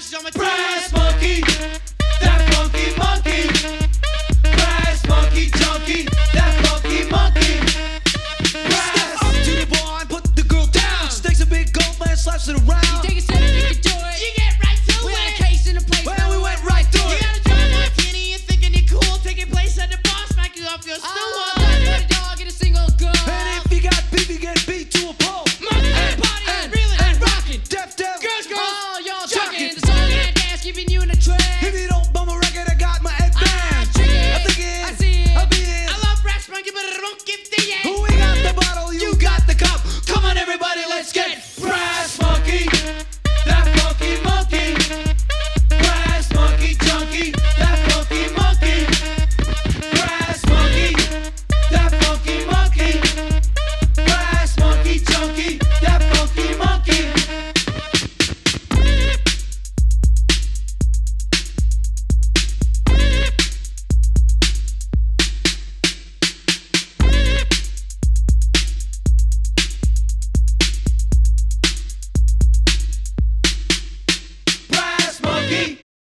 Ashes on my Brass monkey, that funky monkey. Brass monkey junkie, that funky monkey. Brass. Step up to the bar and put the girl down. Takes a big gold man slaps it around. yeah.